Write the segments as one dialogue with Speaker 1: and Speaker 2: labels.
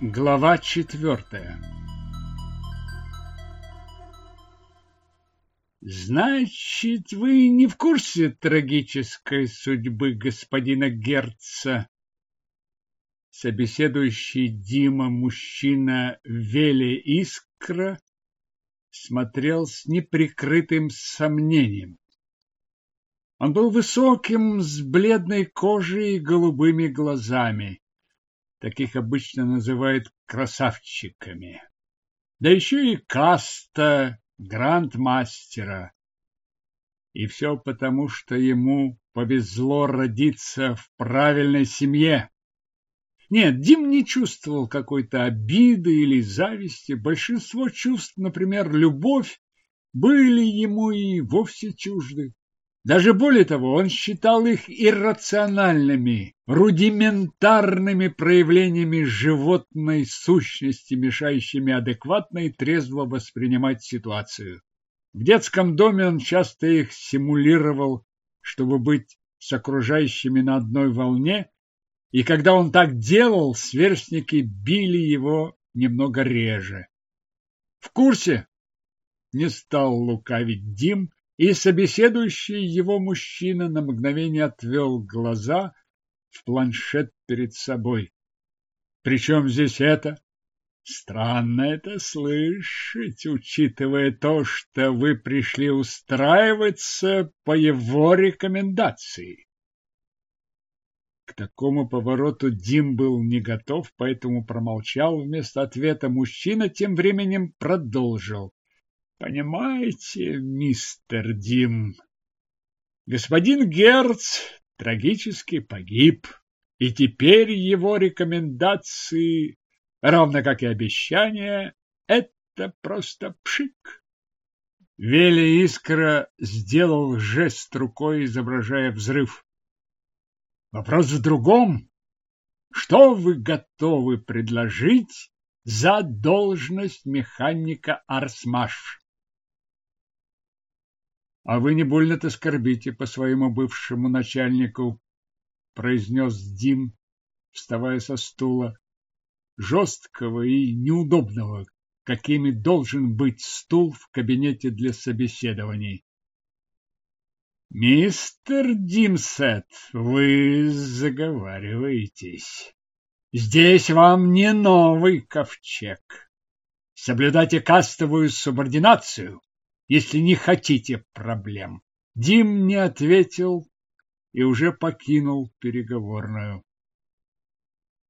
Speaker 1: Глава четвертая Значит, вы не в курсе трагической судьбы господина Герца? Собеседующий Дима мужчина Веле Искра смотрел с неприкрытым сомнением. Он был высоким, с бледной кожей и голубыми глазами. Таких обычно называют красавчиками. Да еще и каста грандмастера. И все потому, что ему повезло родиться в правильной семье. Нет, Дим не чувствовал какой-то обиды или зависти. Большинство чувств, например, любовь, были ему и вовсе чужды. Даже более того, он считал их иррациональными, рудиментарными проявлениями животной сущности, мешающими адекватно и трезво воспринимать ситуацию. В детском доме он часто их симулировал, чтобы быть с окружающими на одной волне, и когда он так делал, сверстники били его немного реже. В курсе не стал лукавить Дим, и собеседующий его мужчина на мгновение отвел глаза в планшет перед собой. Причем здесь это? Странно это слышать, учитывая то, что вы пришли устраиваться по его рекомендации. К такому повороту Дим был не готов, поэтому промолчал. Вместо ответа мужчина тем временем продолжил. Понимаете, мистер Дим, господин Герц трагически погиб, и теперь его рекомендации, равно как и обещания, это просто пшик. Вели Искра сделал жест рукой, изображая взрыв. Вопрос в другом. Что вы готовы предложить за должность механика Арсмаш? А вы не больно-то скорбите по своему бывшему начальнику, произнес Дим, вставая со стула, жесткого и неудобного, какими должен быть стул в кабинете для собеседований. Мистер Димсет, вы заговариваетесь. Здесь вам не новый ковчег. Соблюдайте кастовую субординацию если не хотите проблем. Дим не ответил и уже покинул переговорную.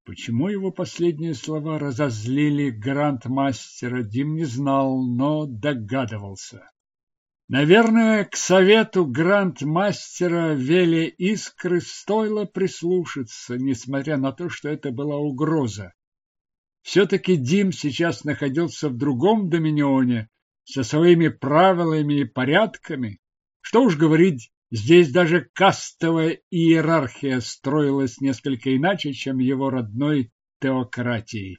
Speaker 1: Почему его последние слова разозлили грандмастера, Дим не знал, но догадывался. Наверное, к совету грандмастера Веле Искры стоило прислушаться, несмотря на то, что это была угроза. Все-таки Дим сейчас находился в другом доминионе, со своими правилами и порядками. Что уж говорить, здесь даже кастовая иерархия строилась несколько иначе, чем его родной теократии.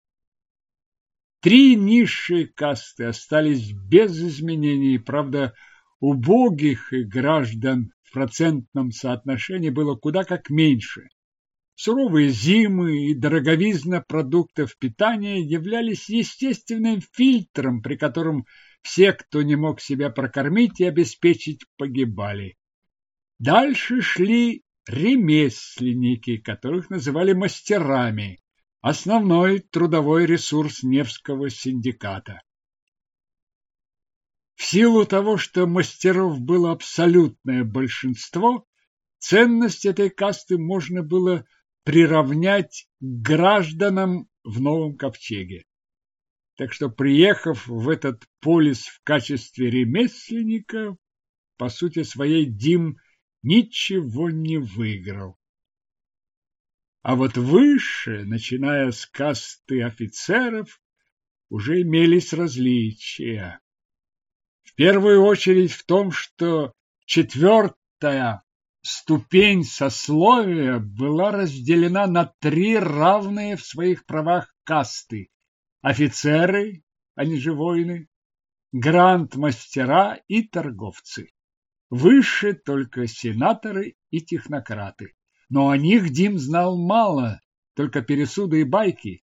Speaker 1: Три низшие касты остались без изменений, правда, убогих граждан в процентном соотношении было куда как меньше. Суровые зимы и дороговизна продуктов питания являлись естественным фильтром, при котором все, кто не мог себя прокормить и обеспечить, погибали. Дальше шли ремесленники, которых называли мастерами, основной трудовой ресурс Невского синдиката. В силу того, что мастеров было абсолютное большинство, ценность этой касты можно было приравнять к гражданам в новом ковчеге. Так что, приехав в этот полис в качестве ремесленника, по сути своей Дим ничего не выиграл. А вот выше, начиная с касты офицеров, уже имелись различия. В первую очередь в том, что четвертая ступень сословия была разделена на три равные в своих правах касты офицеры, они же воины, гранд-мастера и торговцы. Выше только сенаторы и технократы. Но о них Дим знал мало, только пересуды и байки.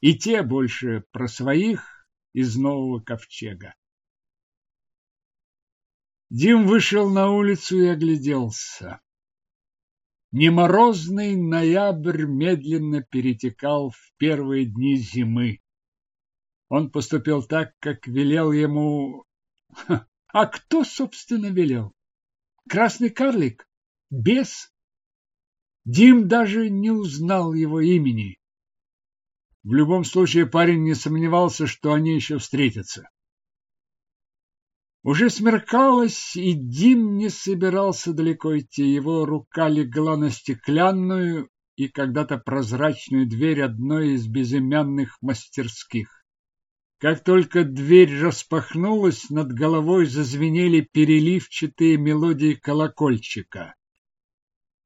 Speaker 1: и те больше про своих из нового ковчега. Дим вышел на улицу и огляделся. Неморозный ноябрь медленно перетекал в первые дни зимы. Он поступил так, как велел ему... А кто, собственно, велел? Красный карлик? Бес? Дим даже не узнал его имени. В любом случае парень не сомневался, что они еще встретятся. Уже смеркалось, и Дим не собирался далеко идти. Его рука легла на стеклянную и когда-то прозрачную дверь одной из безымянных мастерских. Как только дверь распахнулась, над головой зазвенели переливчатые мелодии колокольчика.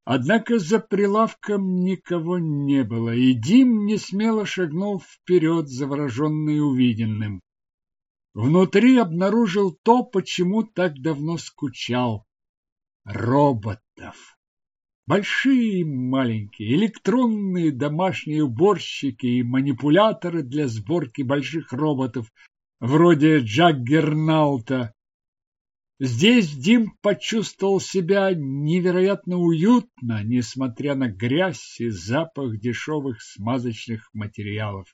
Speaker 1: Однако за прилавком никого не было, и Дим не смело шагнул вперед, завороженный увиденным. Внутри обнаружил то, почему так давно скучал. Роботов. Большие и маленькие, электронные домашние уборщики и манипуляторы для сборки больших роботов, вроде Джаггернаута. Здесь Дим почувствовал себя невероятно уютно, несмотря на грязь и запах дешевых смазочных материалов.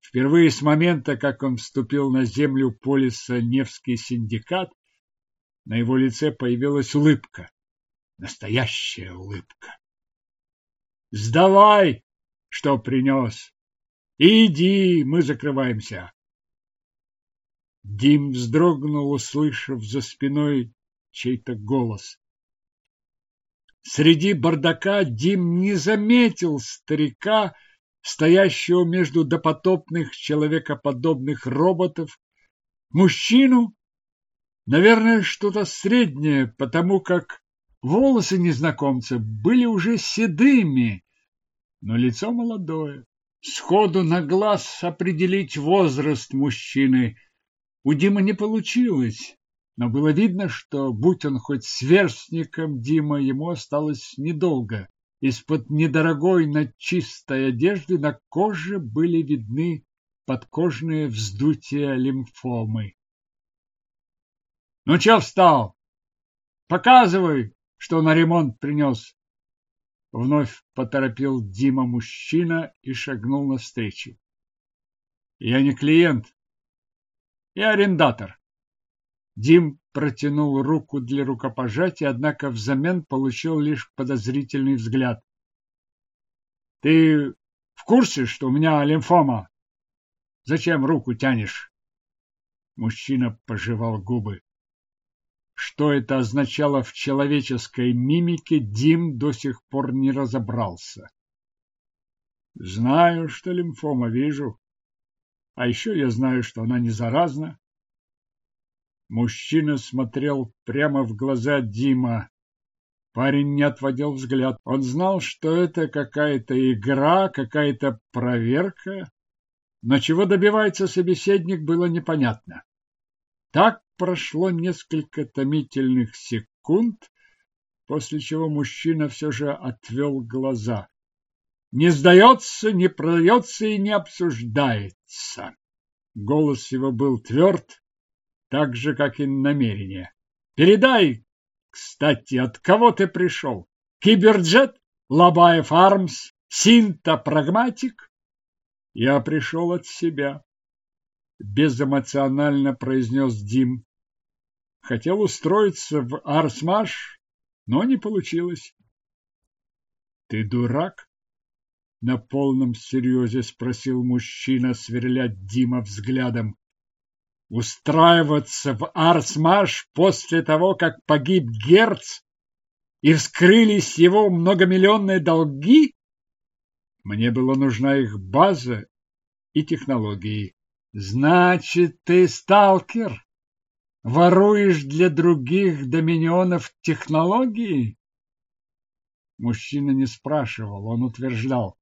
Speaker 1: Впервые с момента, как он вступил на землю полиса Невский синдикат, на его лице появилась улыбка. Настоящая улыбка. «Сдавай, что принес! Иди, мы закрываемся!» Дим вздрогнул, услышав за спиной чей-то голос. Среди бардака Дим не заметил старика, стоящего между допотопных человекоподобных роботов, мужчину, наверное, что-то среднее, потому как волосы незнакомца были уже седыми, но лицо молодое. Сходу на глаз определить возраст мужчины у Димы не получилось, но было видно, что, будь он хоть сверстником Дима, ему осталось недолго. Из-под недорогой, но чистой одежды на коже были видны подкожные вздутия лимфомы. — Ну, чё встал? Показывай, что на ремонт принес. Вновь поторопил Дима мужчина и шагнул навстречу. — Я не клиент. Я арендатор. Дим протянул руку для рукопожатия, однако взамен получил лишь подозрительный взгляд. Ты в курсе, что у меня лимфома? Зачем руку тянешь? Мужчина пожевал губы. Что это означало в человеческой мимике, Дим до сих пор не разобрался. Знаю, что лимфома вижу. А еще я знаю, что она не заразна. Мужчина смотрел прямо в глаза Дима. Парень не отводил взгляд. Он знал, что это какая-то игра, какая-то проверка, но чего добивается собеседник, было непонятно. Так прошло несколько томительных секунд, после чего мужчина все же отвел глаза. Не сдается, не продается и не обсуждается. Голос его был тверд, так же, как и намерение. Передай, кстати, от кого ты пришел? Киберджет? Лабаев Армс? Синта Прагматик? Я пришел от себя, безэмоционально произнес Дим. Хотел устроиться в Арсмаш, но не получилось. Ты дурак? На полном серьезе спросил мужчина, сверля Дима взглядом устраиваться в Арсмаш после того, как погиб Герц и вскрылись его многомиллионные долги? Мне была нужна их база и технологии. Значит, ты сталкер? Воруешь для других доминионов технологии? Мужчина не спрашивал, он утверждал.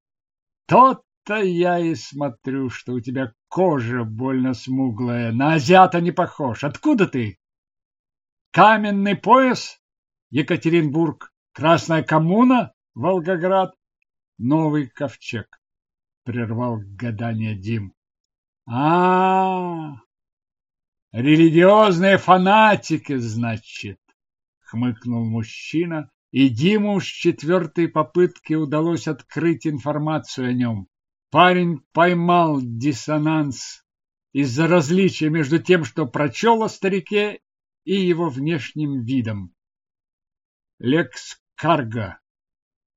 Speaker 1: Тот то я и смотрю, что у тебя кожа больно смуглая. На азиата не похож. Откуда ты? Каменный пояс? Екатеринбург. Красная коммуна? Волгоград. Новый ковчег. прервал гадание Дим. А, Религиозные фанатики, значит, хмыкнул мужчина, и Диму с четвертой попытки удалось открыть информацию о нем. Парень поймал диссонанс из-за различия между тем, что прочел о старике, и его внешним видом. Лекс Карго,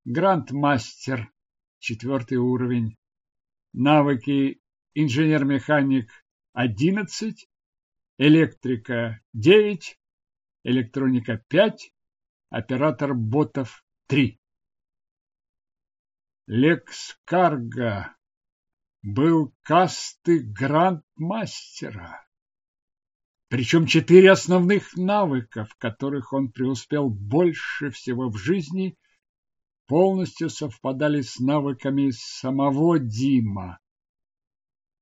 Speaker 1: грандмастер, четвертый уровень, навыки инженер-механик одиннадцать, электрика девять, электроника пять, оператор ботов три. Лекс Карго был касты грандмастера. Причем четыре основных навыка, в которых он преуспел больше всего в жизни, полностью совпадали с навыками самого Дима.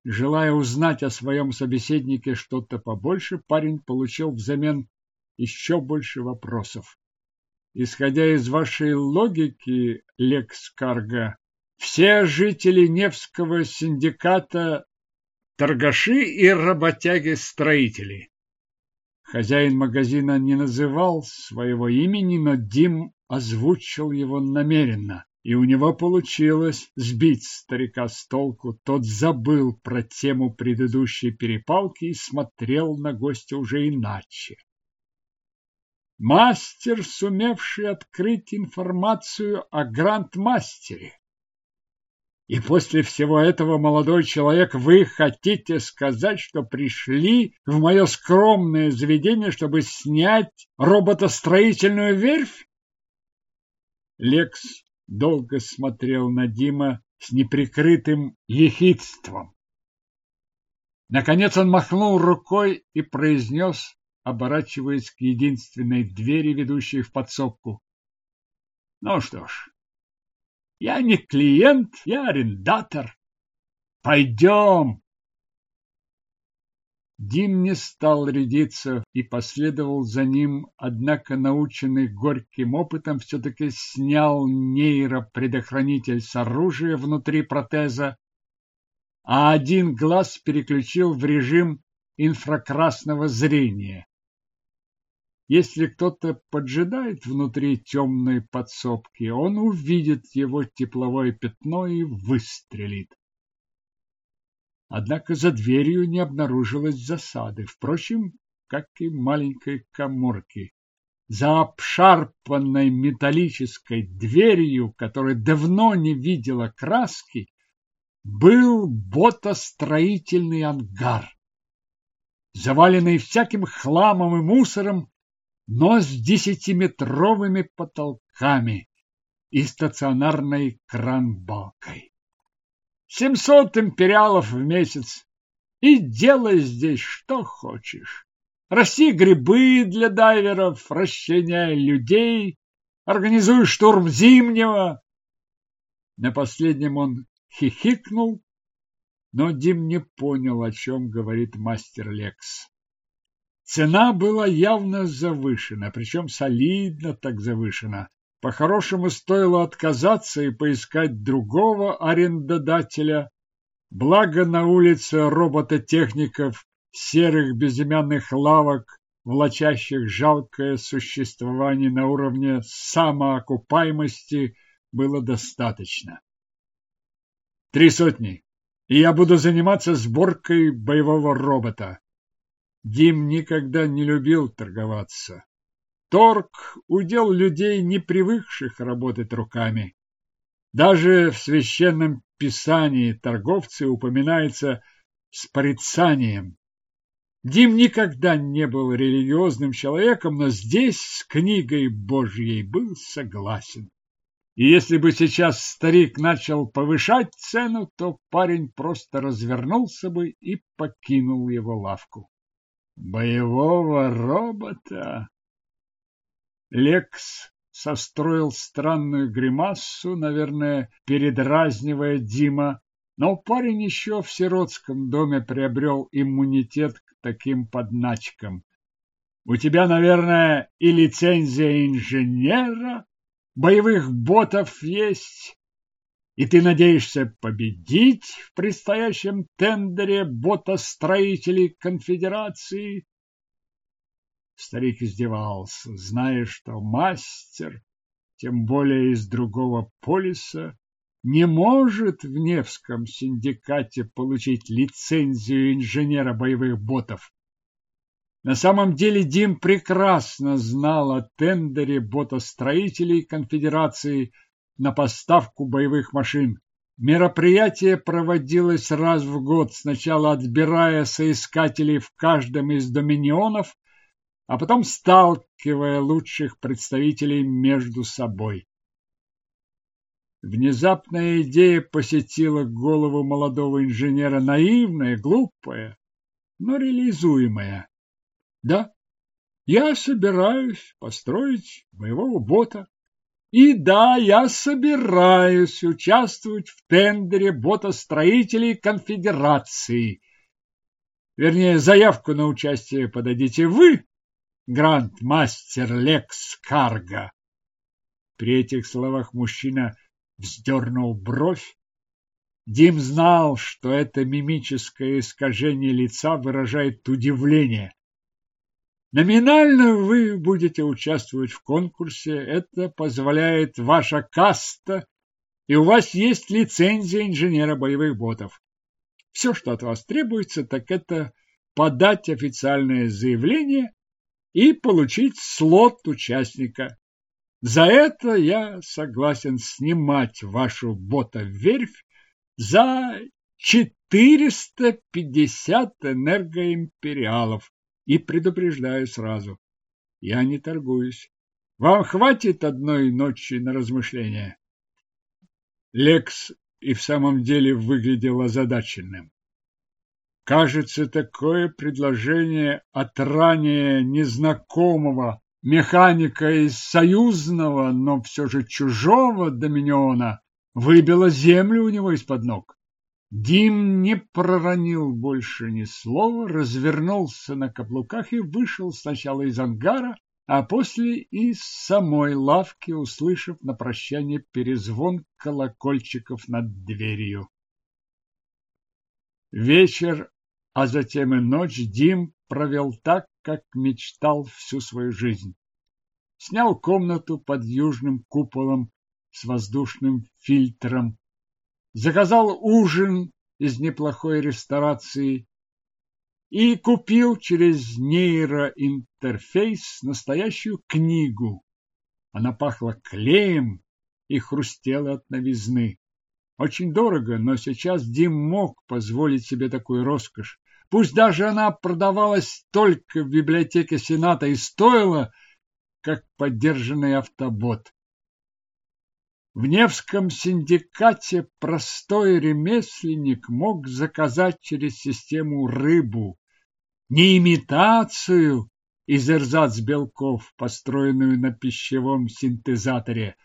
Speaker 1: Желая узнать о своем собеседнике что-то побольше, парень получил взамен еще больше вопросов. Исходя из вашей логики, Лекс Карга, все жители Невского синдиката – торгаши и работяги-строители. Хозяин магазина не называл своего имени, но Дим озвучил его намеренно, и у него получилось сбить старика с толку. Тот забыл про тему предыдущей перепалки и смотрел на гостя уже иначе. Мастер, сумевший открыть информацию о грандмастере. И после всего этого, молодой человек, вы хотите сказать, что пришли в мое скромное заведение, чтобы снять роботостроительную верфь? Лекс долго смотрел на Дима с неприкрытым ехидством. Наконец он махнул рукой и произнес, оборачиваясь к единственной двери, ведущей в подсобку. Ну что ж, я не клиент, я арендатор. Пойдем. Дим не стал рядиться и последовал за ним, однако, наученный горьким опытом, все-таки снял нейропредохранитель с оружия внутри протеза, а один глаз переключил в режим инфракрасного зрения. Если кто-то поджидает внутри темной подсобки, он увидит его тепловое пятно и выстрелит. Однако за дверью не обнаружилось засады, впрочем, как и маленькой коморки. За обшарпанной металлической дверью, которая давно не видела краски, был ботостроительный ангар, заваленный всяким хламом и мусором, но с десятиметровыми потолками и стационарной кранбалкой. Семьсот империалов в месяц, и делай здесь что хочешь. Расти грибы для дайверов, расчленяй людей, организуй штурм зимнего. На последнем он хихикнул, но Дим не понял, о чем говорит мастер Лекс. Цена была явно завышена, причем солидно так завышена. По-хорошему стоило отказаться и поискать другого арендодателя. Благо на улице робототехников, серых безымянных лавок, влачащих жалкое существование на уровне самоокупаемости, было достаточно. Три сотни, и я буду заниматься сборкой боевого робота. Дим никогда не любил торговаться. Торг – удел людей, не привыкших работать руками. Даже в священном писании торговцы упоминаются с порицанием. Дим никогда не был религиозным человеком, но здесь с книгой Божьей был согласен. И если бы сейчас старик начал повышать цену, то парень просто развернулся бы и покинул его лавку. Боевого робота? Лекс состроил странную гримассу, наверное, передразнивая Дима, но парень еще в сиротском доме приобрел иммунитет к таким подначкам. У тебя, наверное, и лицензия инженера, боевых ботов есть, И ты надеешься победить в предстоящем тендере ботостроителей конфедерации? Старик издевался, зная, что мастер, тем более из другого полиса, не может в Невском синдикате получить лицензию инженера боевых ботов. На самом деле Дим прекрасно знал о тендере ботостроителей конфедерации на поставку боевых машин. Мероприятие проводилось раз в год, сначала отбирая соискателей в каждом из доминионов, а потом сталкивая лучших представителей между собой. Внезапная идея посетила голову молодого инженера, наивная, глупая, но реализуемая. Да, я собираюсь построить боевого бота. И да, я собираюсь участвовать в тендере ботостроителей конфедерации. Вернее, заявку на участие подадите вы, гранд-мастер Лекс Карга. При этих словах мужчина вздернул бровь. Дим знал, что это мимическое искажение лица выражает удивление. Номинально вы будете участвовать в конкурсе, это позволяет ваша каста, и у вас есть лицензия инженера боевых ботов. Все, что от вас требуется, так это подать официальное заявление и получить слот участника. За это я согласен снимать вашу бота-верфь за 450 энергоимпериалов. И предупреждаю сразу, я не торгуюсь. Вам хватит одной ночи на размышления? Лекс и в самом деле выглядел озадаченным. Кажется, такое предложение от ранее незнакомого механика из союзного, но все же чужого доминиона выбило землю у него из-под ног. Дим не проронил больше ни слова, развернулся на каблуках и вышел сначала из ангара, а после из самой лавки, услышав на прощание перезвон колокольчиков над дверью. Вечер, а затем и ночь Дим провел так, как мечтал всю свою жизнь. Снял комнату под южным куполом с воздушным фильтром, заказал ужин из неплохой ресторации и купил через нейроинтерфейс настоящую книгу. Она пахла клеем и хрустела от новизны. Очень дорого, но сейчас Дим мог позволить себе такую роскошь. Пусть даже она продавалась только в библиотеке Сената и стоила, как поддержанный автобот. В Невском синдикате простой ремесленник мог заказать через систему рыбу, не имитацию из эрзац-белков, построенную на пищевом синтезаторе,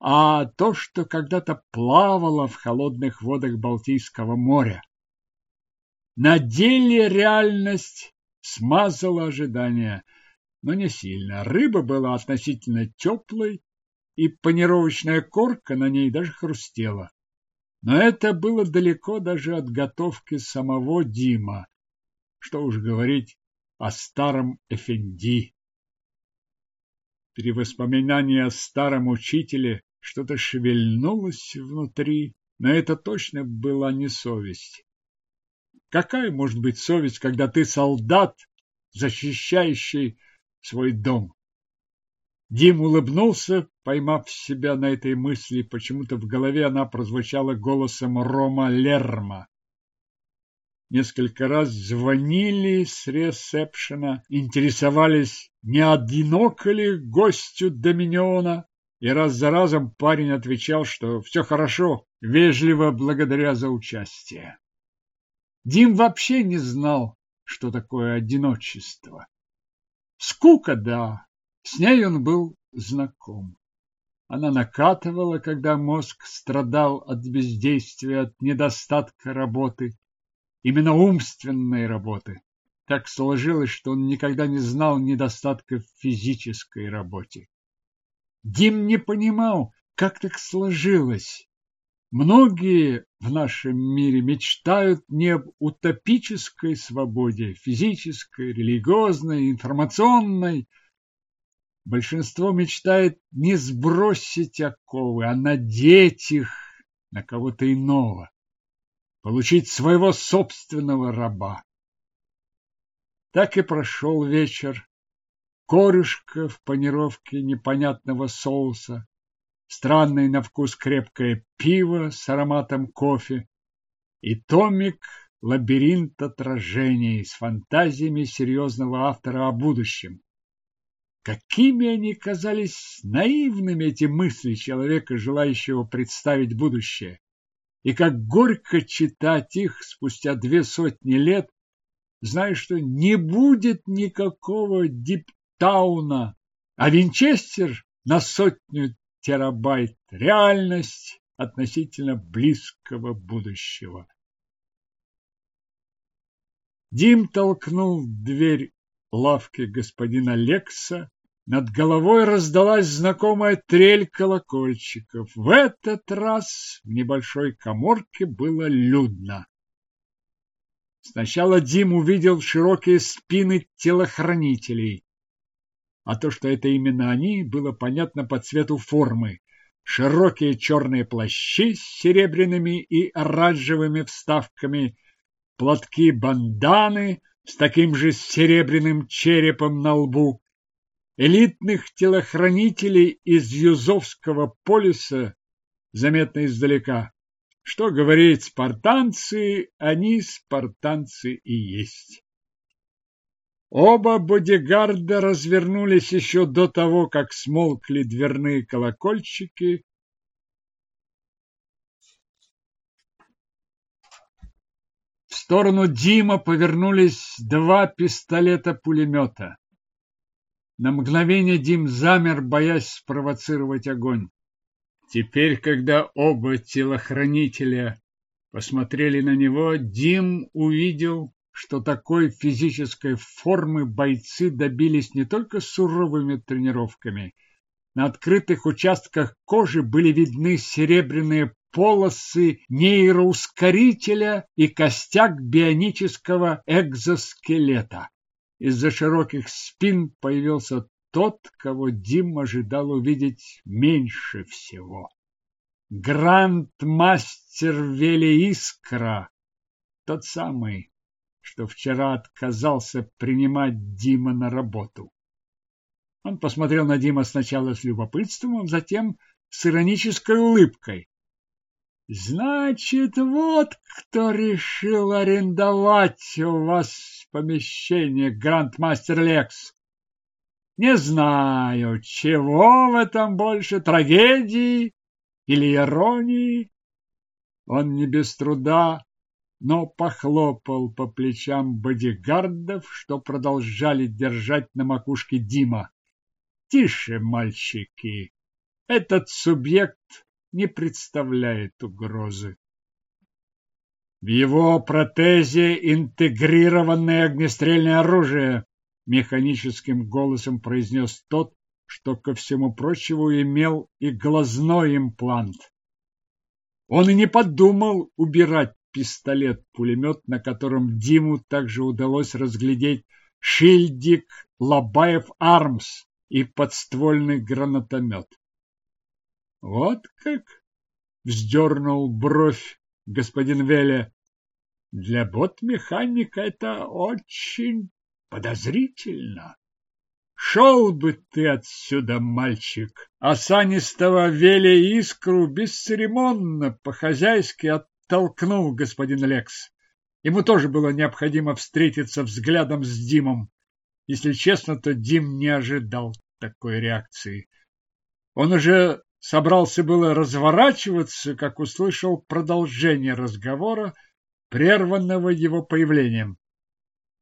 Speaker 1: а то, что когда-то плавало в холодных водах Балтийского моря. На деле реальность смазала ожидания, но не сильно. Рыба была относительно теплой, и панировочная корка на ней даже хрустела. Но это было далеко даже от готовки самого Дима. Что уж говорить о старом Эфенди. При воспоминании о старом учителе что-то шевельнулось внутри, но это точно была не совесть. Какая может быть совесть, когда ты солдат, защищающий свой дом? Дим улыбнулся, поймав себя на этой мысли, почему-то в голове она прозвучала голосом Рома Лерма. Несколько раз звонили с ресепшена, интересовались, не одиноко ли гостю Доминиона, и раз за разом парень отвечал, что все хорошо, вежливо благодаря за участие. Дим вообще не знал, что такое одиночество. Скука, да, с ней он был знаком. Она накатывала, когда мозг страдал от бездействия, от недостатка работы, именно умственной работы. Так сложилось, что он никогда не знал недостатка в физической работе. Дим не понимал, как так сложилось. Многие в нашем мире мечтают не об утопической свободе, физической, религиозной, информационной. Большинство мечтает не сбросить оковы, а надеть их на кого-то иного, получить своего собственного раба. Так и прошел вечер. Корюшка в панировке непонятного соуса, странное на вкус крепкое пиво с ароматом кофе и томик «Лабиринт отражений» с фантазиями серьезного автора о будущем. Какими они казались наивными, эти мысли человека, желающего представить будущее. И как горько читать их спустя две сотни лет, зная, что не будет никакого диптауна, а Винчестер на сотню терабайт – реальность относительно близкого будущего. Дим толкнул дверь лавки господина Лекса. Над головой раздалась знакомая трель колокольчиков. В этот раз в небольшой коморке было людно. Сначала Дим увидел широкие спины телохранителей а то, что это именно они, было понятно по цвету формы. Широкие черные плащи с серебряными и оранжевыми вставками, платки-банданы с таким же серебряным черепом на лбу. Элитных телохранителей из Юзовского полюса заметно издалека. Что говорить, спартанцы, они спартанцы и есть. Оба бодигарда развернулись еще до того, как смолкли дверные колокольчики. В сторону Дима повернулись два пистолета-пулемета. На мгновение Дим замер, боясь спровоцировать огонь. Теперь, когда оба телохранителя посмотрели на него, Дим увидел что такой физической формы бойцы добились не только суровыми тренировками. На открытых участках кожи были видны серебряные полосы нейроускорителя и костяк бионического экзоскелета. Из-за широких спин появился тот, кого Дим ожидал увидеть меньше всего. Гранд-мастер Велиискра, тот самый, что вчера отказался принимать Дима на работу. Он посмотрел на Дима сначала с любопытством, а затем с иронической улыбкой. Значит, вот кто решил арендовать у вас помещение, грандмастер Лекс. Не знаю, чего в этом больше, трагедии или иронии. Он не без труда но похлопал по плечам бодигардов, что продолжали держать на макушке Дима. Тише, мальчики. Этот субъект не представляет угрозы. В его протезе интегрированное огнестрельное оружие, механическим голосом произнес тот, что, ко всему прочему, имел и глазной имплант. Он и не подумал убирать пистолет-пулемет, на котором Диму также удалось разглядеть шильдик Лобаев Армс и подствольный гранатомет. Вот как вздернул бровь господин Веле. Для бот-механика это очень подозрительно. Шел бы ты отсюда, мальчик! Осанистого Веля искру бесцеремонно, по-хозяйски толкнул господин Лекс. Ему тоже было необходимо встретиться взглядом с Димом. Если честно, то Дим не ожидал такой реакции. Он уже собрался было разворачиваться, как услышал продолжение разговора, прерванного его появлением.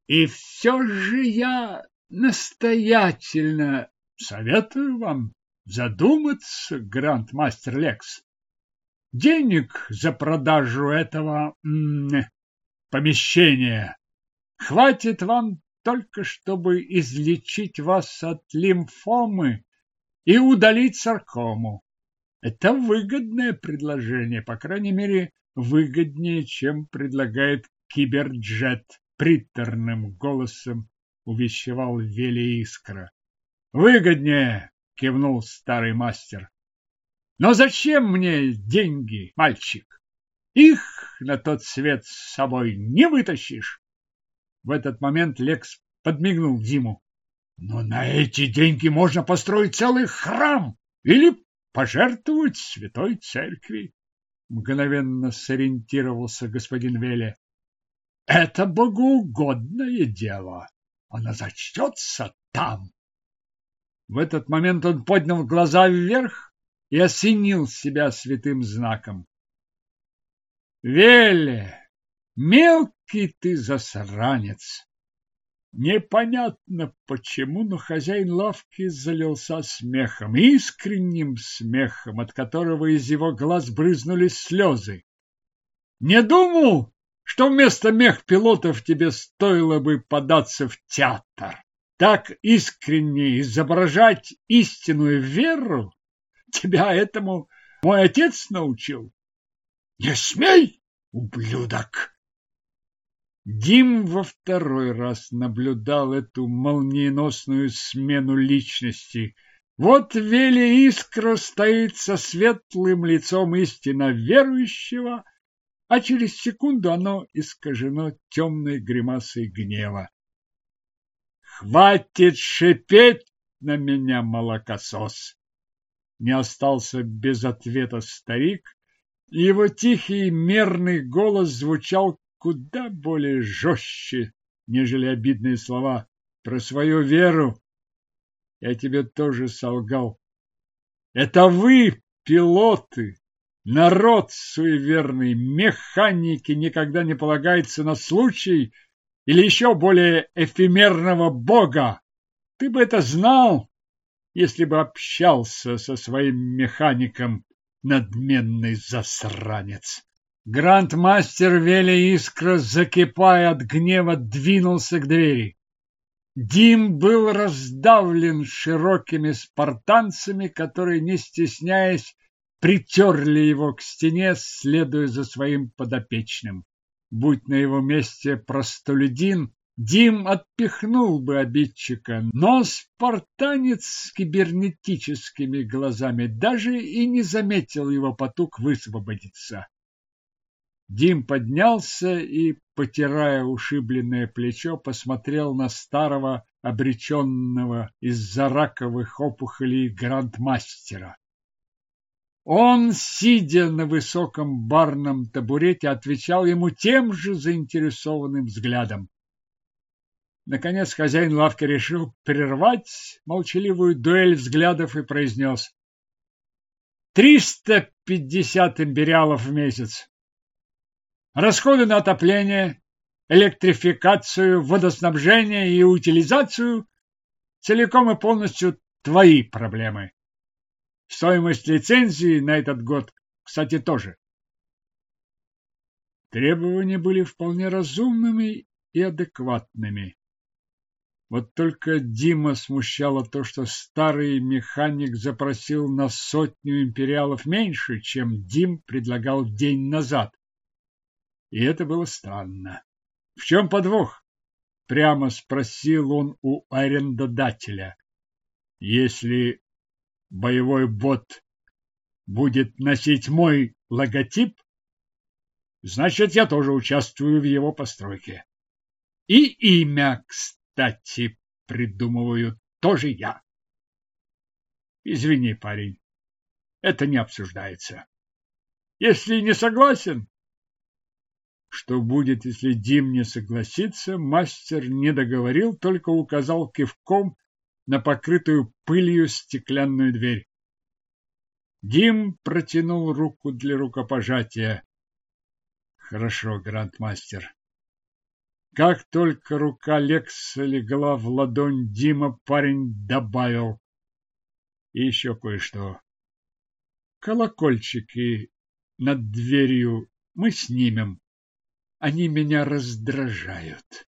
Speaker 1: И все же я настоятельно советую вам задуматься, гранд-мастер Лекс. Денег за продажу этого помещения хватит вам только чтобы излечить вас от лимфомы и удалить саркому. Это выгодное предложение, по крайней мере, выгоднее, чем предлагает киберджет, приторным голосом увещевал Вели Искра. Выгоднее, кивнул старый мастер. Но зачем мне деньги, мальчик? Их на тот свет с собой не вытащишь. В этот момент Лекс подмигнул Диму. Но на эти деньги можно построить целый храм или пожертвовать святой церкви. Мгновенно сориентировался господин Веле. Это богоугодное дело. Она зачтется там. В этот момент он поднял глаза вверх и осенил себя святым знаком. Веле, мелкий ты засранец! Непонятно почему, но хозяин лавки залился смехом, искренним смехом, от которого из его глаз брызнули слезы. Не думал, что вместо мех пилотов тебе стоило бы податься в театр. Так искренне изображать истинную веру? Тебя этому мой отец научил? Не смей, ублюдок! Дим во второй раз наблюдал эту молниеносную смену личности. Вот Вели Искра стоит со светлым лицом истинно верующего, а через секунду оно искажено темной гримасой гнева. «Хватит шипеть на меня, молокосос!» Не остался без ответа старик, и его тихий мерный голос звучал куда более жестче, нежели обидные слова про свою веру. Я тебе тоже солгал. Это вы, пилоты, народ суеверный, механики никогда не полагается на случай или еще более эфемерного бога. Ты бы это знал, если бы общался со своим механиком, надменный засранец. Грандмастер Веля Искра, закипая от гнева, двинулся к двери. Дим был раздавлен широкими спартанцами, которые, не стесняясь, притерли его к стене, следуя за своим подопечным. Будь на его месте простолюдин, Дим отпихнул бы обидчика, но спартанец с кибернетическими глазами даже и не заметил его потуг высвободиться. Дим поднялся и, потирая ушибленное плечо, посмотрел на старого, обреченного из-за раковых опухолей грандмастера. Он, сидя на высоком барном табурете, отвечал ему тем же заинтересованным взглядом. Наконец хозяин лавки решил прервать молчаливую дуэль взглядов и произнес. «Триста пятьдесят империалов в месяц. Расходы на отопление, электрификацию, водоснабжение и утилизацию целиком и полностью твои проблемы. Стоимость лицензии на этот год, кстати, тоже. Требования были вполне разумными и адекватными. Вот только Дима смущало то, что старый механик запросил на сотню империалов меньше, чем Дим предлагал день назад. И это было странно. В чем подвох? Прямо спросил он у арендодателя. Если боевой бот будет носить мой логотип, значит, я тоже участвую в его постройке. И имя, кстати, придумываю тоже я. Извини, парень, это не обсуждается. Если не согласен, что будет, если Дим не согласится, мастер не договорил, только указал кивком на покрытую пылью стеклянную дверь. Дим протянул руку для рукопожатия. Хорошо, грандмастер. Как только рука Лекса легла в ладонь Дима, парень добавил. И еще кое-что. Колокольчики над дверью мы снимем. Они меня раздражают.